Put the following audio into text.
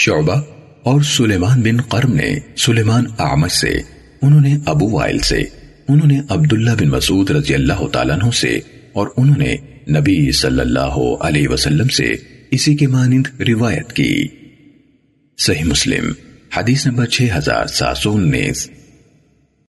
شعبہ اور سلیمان بن قرم نے سلیمان اعمش سے، انہوں نے ابو وائل سے، انہوں نے عبداللہ بن مسعود رضی اللہ تعالیٰ عنہ سے، اور انہوں نے نبی صلی اللہ علیہ وسلم سے اسی کے مانند روایت کی۔ صحیح مسلم، حدیث نمبر 6719